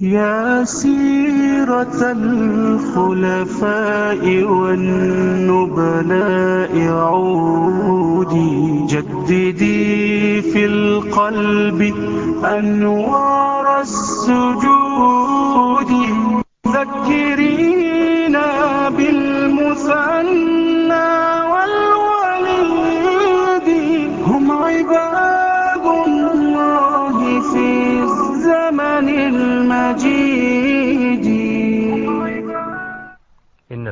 يا سيرة الخلفاء والنبلاء عودي جددي في القلب أنوار السجود ذكرينا بالمثنى والمثنى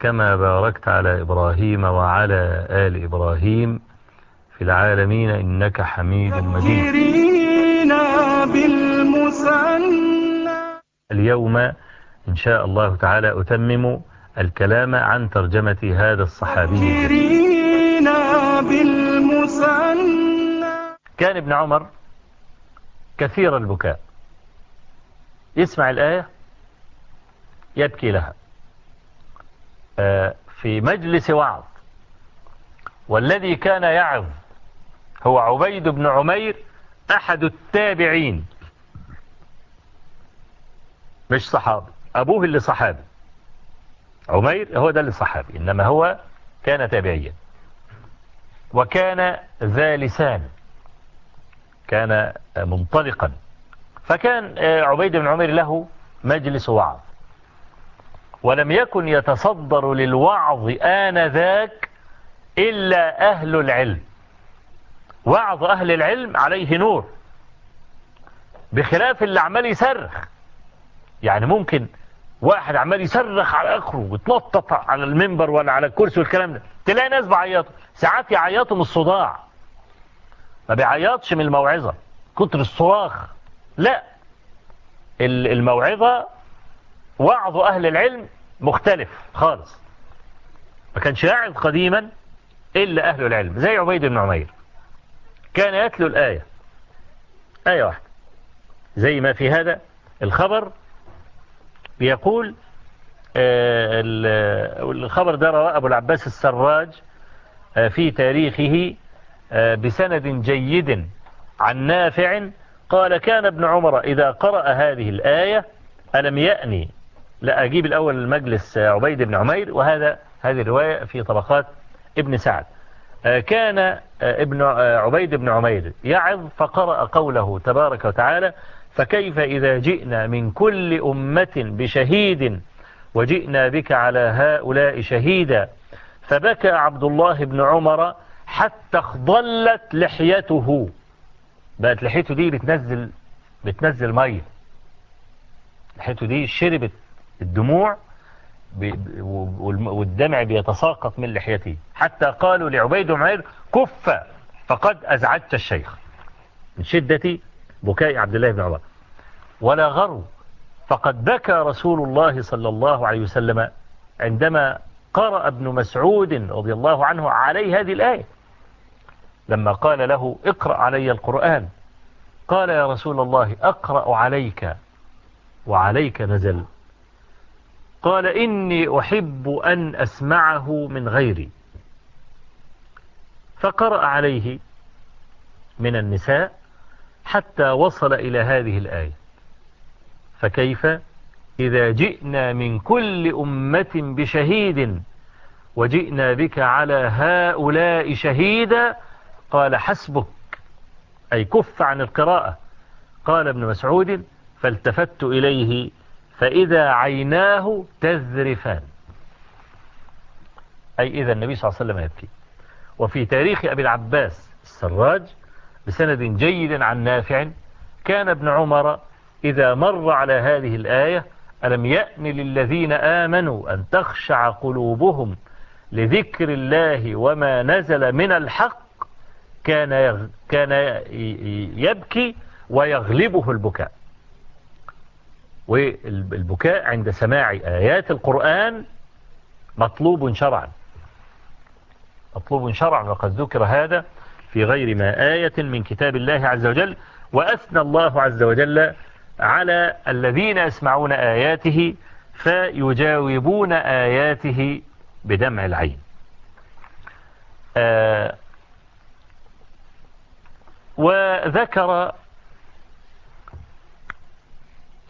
كما باركت على إبراهيم وعلى آل إبراهيم في العالمين إنك حميد مجيد. اليوم إن شاء الله تعالى أتمم الكلام عن ترجمة هذا الصحابي. كان ابن عمر كثير البكاء. يسمع الآية يبكي لها. في مجلس وعظ. والذي كان يعظ هو عبيد بن عمير أحد التابعين. مش صحابي أبوه اللي صحابي. عمير هو ده اللي صحابي إنما هو كان تابعيا. وكان ذا لسان كان منطلقا. فكان عبيد بن عمير له مجلس وعظ. ولم يكن يتصدر للوعظ آنذاك إلا أهل العلم. وعظ أهل العلم عليه نور. بخلاف اللي عمال يصرخ. يعني ممكن واحد عمال يصرخ على آخره وتنطط على المنبر ولا على الكرسي والكلام ده. تلاقي ناس بعيطوا ساعات يعيطوا من الصداع. ما بيعيطش من الموعظة. كتر الصراخ. لا. الموعظة وعظ أهل العلم مختلف خالص. ما كانش يعظ قديما إلا أهل العلم زي عبيد بن عمير. كان يتلو الآية. آية واحدة. زي ما في هذا الخبر بيقول آه، الخبر ده رواه أبو العباس السراج آه، في تاريخه آه، بسند جيد عن نافع قال كان ابن عمر إذا قرأ هذه الآية ألم يأني لا أجيب الأول المجلس آه، عبيد بن عمير وهذا هذه الرواية في طبقات ابن سعد. آه، كان آه، ابن عبيد بن عمير يعظ فقرأ قوله تبارك وتعالى فكيف إذا جئنا من كل أمة بشهيد وجئنا بك على هؤلاء شهيدا فبكى عبد الله بن عمر حتى اخضلت لحيته. بقت لحيته دي بتنزل بتنزل مية. لحيته دي شربت الدموع والدمع بيتساقط من لحيته حتى قالوا لعبيد عمير كف فقد أزعجت الشيخ. من شدة بكاء عبد الله بن عمر. ولا غرو فقد بكى رسول الله صلى الله عليه وسلم عندما قرأ ابن مسعود رضي الله عنه عليه هذه الآية. لما قال له اقرأ علي القرآن. قال يا رسول الله أقرأ عليك وعليك نزل. قال إني أحب أن أسمعه من غيري. فقرأ عليه من النساء حتى وصل إلى هذه الآية. فكيف؟ إذا جئنا من كل أمة بشهيد وجئنا بك على هؤلاء شهيدا قال حسبك. أي كف عن القراءة. قال ابن مسعود فالتفت إليه فإذا عيناه تذرفان أي إذا النبي صلى الله عليه وسلم يبكي. وفي تاريخ أبي العباس السراج بسند جيد عن نافع كان ابن عمر إذا مر على هذه الآية ألم يأن للذين آمنوا أن تخشع قلوبهم لذكر الله وما نزل من الحق؟ كان كان يبكي ويغلبه البكاء. والبكاء عند سماع آيات القرآن مطلوب شرعا. مطلوب شرعا وقد ذكر هذا في غير ما آية من كتاب الله عز وجل. وأثنى الله عز وجل على الذين يسمعون آياته فيجاوبون آياته بدمع العين. آه، وذكر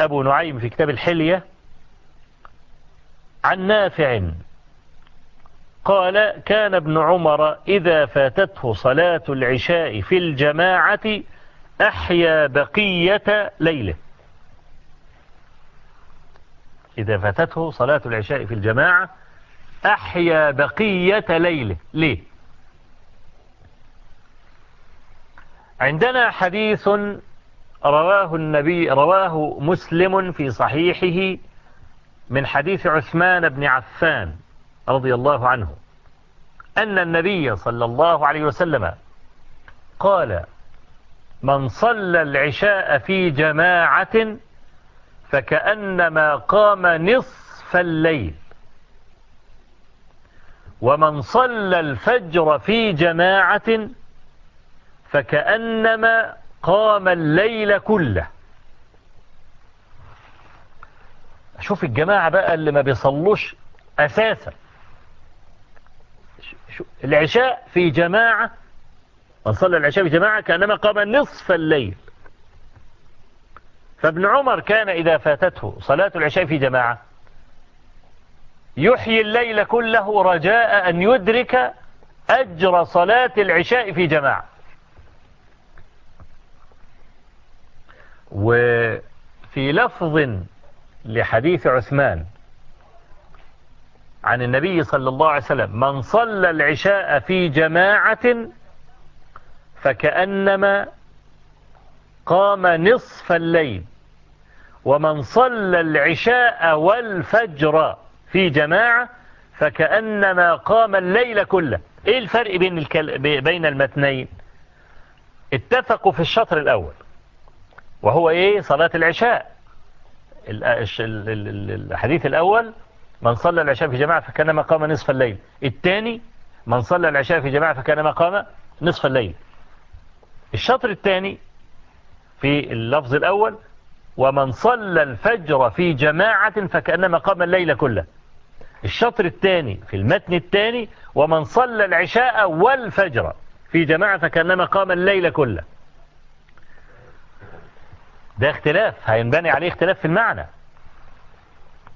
أبو نعيم في كتاب الحلية عن نافع قال كان ابن عمر إذا فاتته صلاة العشاء في الجماعة أحيا بقية ليلة. إذا فاتته صلاة العشاء في الجماعة أحيا بقية ليلة. ليه؟ عندنا حديث رواه النبي رواه مسلم في صحيحه من حديث عثمان بن عفان رضي الله عنه أن النبي صلى الله عليه وسلم قال من صلى العشاء في جماعة فكأنما قام نصف الليل ومن صلى الفجر في جماعة فكأنما قام الليل كله. شوف الجماعة بقى اللي ما بيصلوش أساسا. العشاء في جماعة من صلى العشاء في جماعة كأنما قام نصف الليل. فابن عمر كان إذا فاتته صلاة العشاء في جماعة يحيي الليل كله رجاء أن يدرك أجر صلاة العشاء في جماعة. وفي لفظ لحديث عثمان عن النبي صلى الله عليه وسلم من صلى العشاء في جماعة فكأنما قام نصف الليل ومن صلى العشاء والفجر في جماعة فكأنما قام الليل كله. إيه الفرق بين, الكل... بين المتنين؟ اتفقوا في الشطر الأول. وهو إيه؟ صلاة العشاء. الحديث الأول من صلى العشاء في جماعة فكان مقام نصف الليل. الثاني من صلى العشاء في جماعة فكان مقام نصف الليل. الشطر الثاني في اللفظ الأول ومن صلى الفجر في جماعة فكأن قام الليل كله. الشطر الثاني في المتن الثاني ومن صلى العشاء والفجر في جماعة فكأن قام الليل كله. ده اختلاف هينبني عليه اختلاف في المعنى.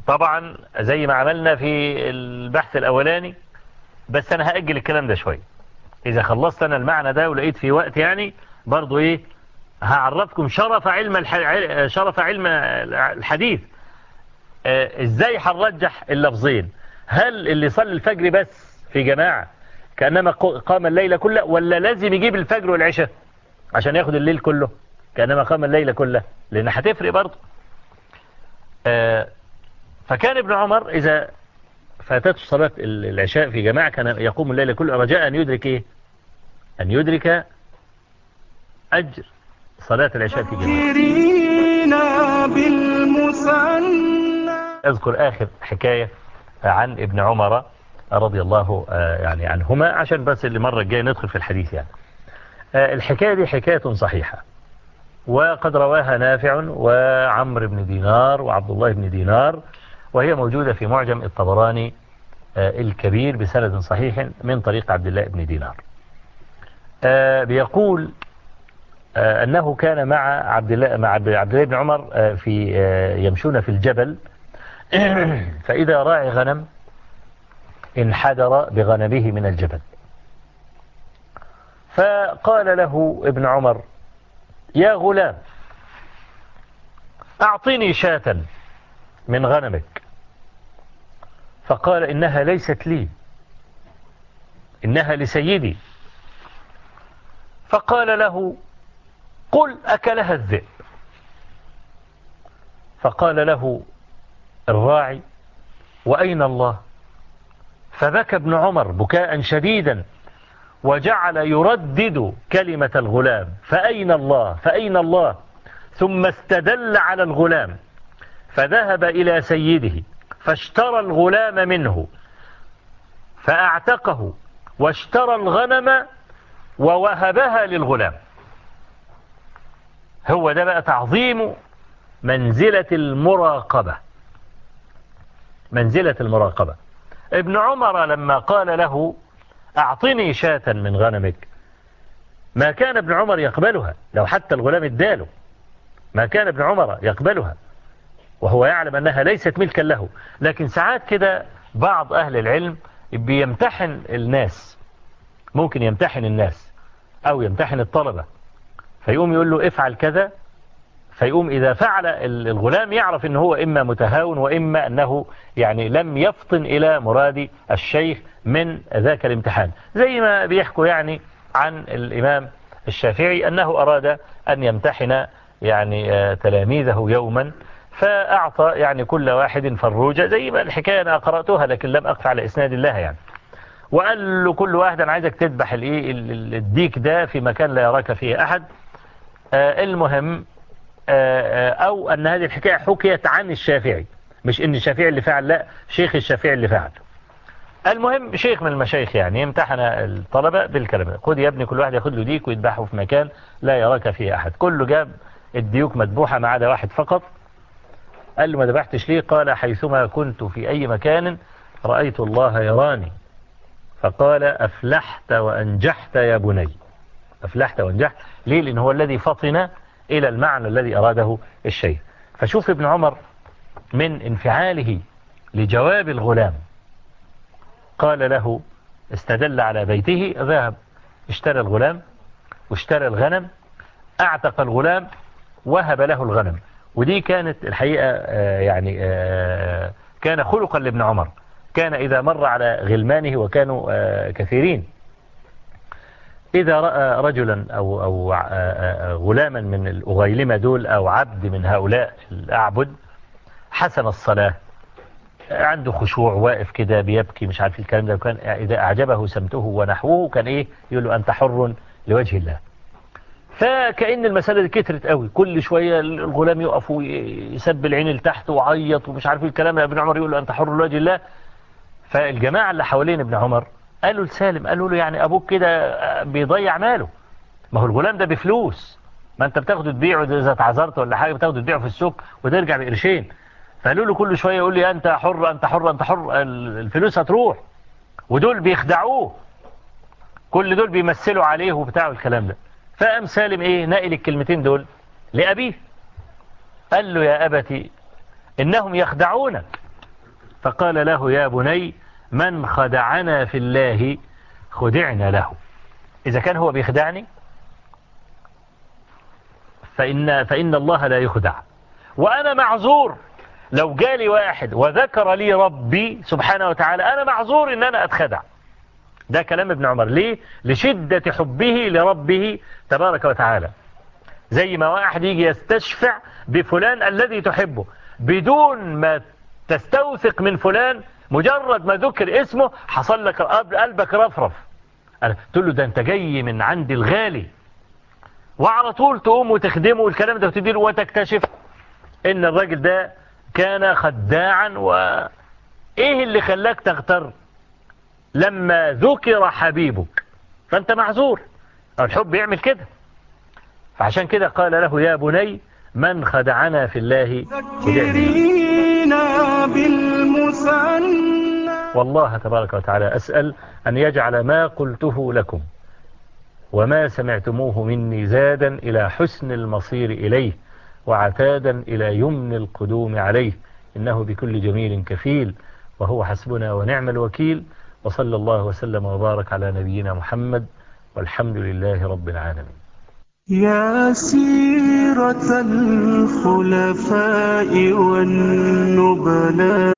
طبعا زي ما عملنا في البحث الأولاني بس أنا هأجل الكلام ده شوية إذا خلصت أنا المعنى ده ولقيت في وقت يعني برضو إيه هعرفكم شرف علم شرف علم الحديث. آه، إزاي هنرجح اللفظين؟ هل اللي صلى الفجر بس في جماعة كأنما قام الليلة كلها ولا لازم يجيب الفجر والعشاء عشان ياخد الليل كله؟ كانما قام الليل كله لأن هتفرق برضه. آه، فكان ابن عمر إذا فاتته صلاة العشاء في جماعة كان يقوم الليل كله رجاء أن يدرك إيه؟ أن يدرك أجر صلاة العشاء في جماعة. أذكر آخر حكاية عن ابن عمر رضي الله آه، يعني عنهما عشان بس اللي مرة الجاية ندخل في الحديث يعني. آه، الحكاية دي حكاية صحيحة. وقد رواها نافع وعمر بن دينار وعبد الله بن دينار وهي موجودة في معجم الطبراني آه، الكبير بسند صحيح من طريق عبد الله بن دينار. آه، بيقول آه، أنه كان مع عبد الله مع عبد الله بن عمر في يمشون في الجبل. فإذا راعي غنم انحدر بغنمه من الجبل. فقال له ابن عمر يا غلام أعطني شاة من غنمك. فقال إنها ليست لي إنها لسيدي. فقال له قل أكلها الذئب. فقال له الراعي وأين الله؟ فبكى ابن عمر بكاء شديدا. وجعل يردد كلمة الغلام. فأين الله؟ فأين الله؟ ثم استدل على الغلام. فذهب إلى سيده فاشترى الغلام منه فأعتقه واشترى الغنم ووهبها للغلام. هو ده بقى تعظيم منزلة المراقبة. منزلة المراقبة. ابن عمر لما قال له أعطني شاة من غنمك. ما كان ابن عمر يقبلها لو حتى الغلام اداله. ما كان ابن عمر يقبلها وهو يعلم أنها ليست ملكا له. لكن ساعات كده بعض أهل العلم بيمتحن الناس. ممكن يمتحن الناس أو يمتحن الطلبة. فيقوم يقول له افعل كذا فيقوم إذا فعل الغلام يعرف إن هو إما متهاون وإما أنه يعني لم يفطن إلى مراد الشيخ من ذاك الامتحان. زي ما بيحكوا يعني عن الإمام الشافعي أنه أراد أن يمتحن يعني آه، تلاميذه يوما فأعطى يعني كل واحد فروجة زي ما الحكاية أنا قرأتها لكن لم أقف على إسناد الله يعني. وقال له كل واحد أنا عايزك تذبح الديك ده في مكان لا يراك فيه أحد. آه، المهم آه، آه، أو أن هذه الحكاية حكيت عن الشافعي. مش إن الشافعي اللي فعل لا شيخ الشافعي اللي فعل. المهم شيخ من المشايخ يعني امتحن الطلبة بالكلام ده. يا ابني كل واحد ياخد له ديك ويدبحه في مكان لا يراك فيه أحد. كله جاب الديوك مذبوحة ما عدا واحد فقط. قال له ما ذبحتش ليه؟ قال حيثما كنت في أي مكان رأيت الله يراني. فقال أفلحت وأنجحت يا بني. أفلحت وأنجحت. ليه؟ لأن هو الذي فطن إلى المعنى الذي أراده الشيخ. فشوف ابن عمر من انفعاله لجواب الغلام. قال له استدل على بيته ذهب اشترى الغلام واشترى الغنم أعتق الغلام وهب له الغنم. ودي كانت الحقيقة آه، يعني آه، كان خلقا لابن عمر. كان إذا مر على غلمانه وكانوا آه، كثيرين. إذا رأى رجلا أو, أو آه، آه، آه، غلاما من الأغيلمة دول أو عبد من هؤلاء الأعبد حسن الصلاة. عنده خشوع واقف كده بيبكي مش عارف الكلام ده. وكان إذا أعجبه سمته ونحوه كان إيه؟ يقول له أنت حر لوجه الله. فكأن المسألة دي كترت قوي. كل شوية الغلام يقف ويسب العين لتحت وعيط ومش عارف الكلام. ابن عمر يقول له أنت حر لوجه الله. فالجماعة اللي حوالين ابن عمر قالوا لسالم قالوا له يعني أبوك كده بيضيع ماله. ما هو الغلام ده بفلوس. ما أنت بتاخده تبيعه إذا اتعذرت ولا حاجة بتاخده تبيعه في السوق وترجع بقرشين. فقالوا له كل شوية يقول لي أنت حر أنت حر أنت حر الفلوس هتروح. ودول بيخدعوه. كل دول بيمثلوا عليه وبتاع الكلام ده. فقام سالم إيه نقل الكلمتين دول لأبيه. قال له يا أبتي إنهم يخدعونك. فقال له يا بني من خدعنا في الله خدعنا له. إذا كان هو بيخدعني فإن, فإن الله لا يخدع. وأنا معذور. لو جالي واحد وذكر لي ربي سبحانه وتعالى أنا معذور إن أنا أتخدع. ده كلام ابن عمر. ليه؟ لشدة حبه لربه تبارك وتعالى. زي ما واحد يجي يستشفع بفلان الذي تحبه بدون ما تستوثق من فلان مجرد ما ذكر اسمه حصل لك قلبك رفرف. تقول له ده أنت جاي من عند الغالي. وعلى طول تقوم وتخدمه والكلام ده وتدير وتكتشف إن الراجل ده كان خداعا. و إيه اللي خلاك تغتر؟ لما ذكر حبيبك. فأنت معذور. الحب يعمل كده. فعشان كده قال له يا بني من خدعنا في الله بالله والله تبارك وتعالى أسأل أن يجعل ما قلته لكم وما سمعتموه مني زادا إلى حسن المصير إليه وعتادا إلى يمن القدوم عليه إنه بكل جميل كفيل وهو حسبنا ونعم الوكيل وصلى الله وسلم وبارك على نبينا محمد والحمد لله رب العالمين يا سيرة الخلفاء والنبلاء